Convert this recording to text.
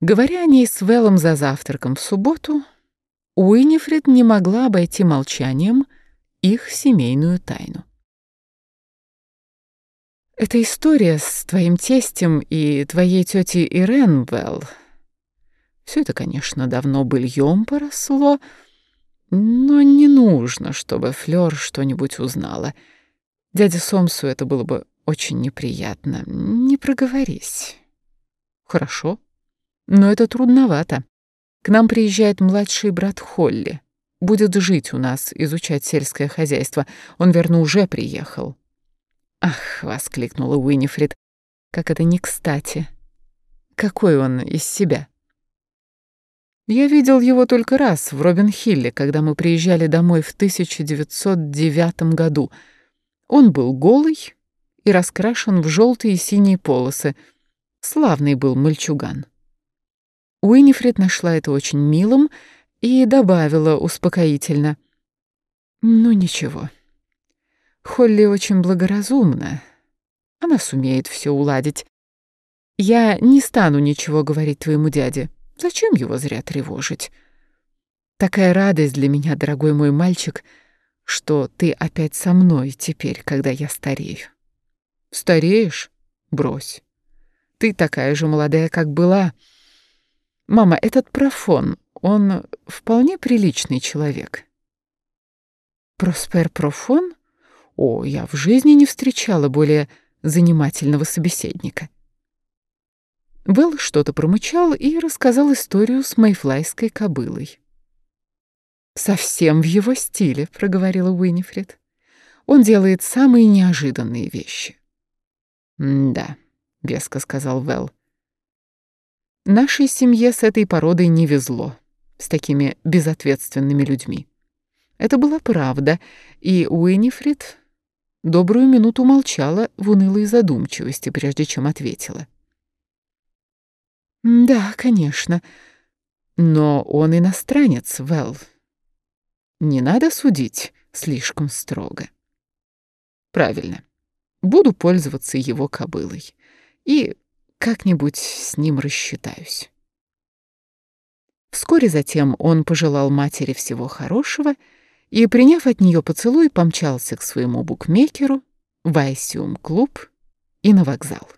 Говоря о ней с Вэллом за завтраком в субботу, Уинифред не могла обойти молчанием их семейную тайну. Эта история с твоим тестем и твоей тетей Ирен, Белл, все это, конечно, давно быльем поросло, но не нужно, чтобы Флёр что-нибудь узнала. Дяде Сомсу это было бы очень неприятно. Не проговорись. Хорошо, но это трудновато. К нам приезжает младший брат Холли. Будет жить у нас, изучать сельское хозяйство. Он, верно, уже приехал. «Ах!» — воскликнула Уинифрид. «Как это не кстати! Какой он из себя!» Я видел его только раз в Робин-Хилле, когда мы приезжали домой в 1909 году. Он был голый и раскрашен в желтые и синие полосы. Славный был мальчуган. Уинифрид нашла это очень милым и добавила успокоительно. «Ну ничего». Холли очень благоразумна. Она сумеет все уладить. Я не стану ничего говорить твоему дяде. Зачем его зря тревожить? Такая радость для меня, дорогой мой мальчик, что ты опять со мной теперь, когда я старею. Стареешь? Брось. Ты такая же молодая, как была. Мама, этот профон, он вполне приличный человек. Проспер Профон? О, я в жизни не встречала более занимательного собеседника. Белл что-то промычал и рассказал историю с майфлайской кобылой. «Совсем в его стиле», — проговорила Уинифред. «Он делает самые неожиданные вещи». «Да», — веско сказал Вэл. «Нашей семье с этой породой не везло, с такими безответственными людьми». Это была правда, и Уинифред добрую минуту молчала в унылой задумчивости, прежде чем ответила. «Да, конечно. Но он иностранец, Вэл. Не надо судить слишком строго». «Правильно. Буду пользоваться его кобылой. И как-нибудь с ним рассчитаюсь». Вскоре затем он пожелал матери всего хорошего — и, приняв от нее поцелуй, помчался к своему букмекеру, в Айсиум-клуб и на вокзал.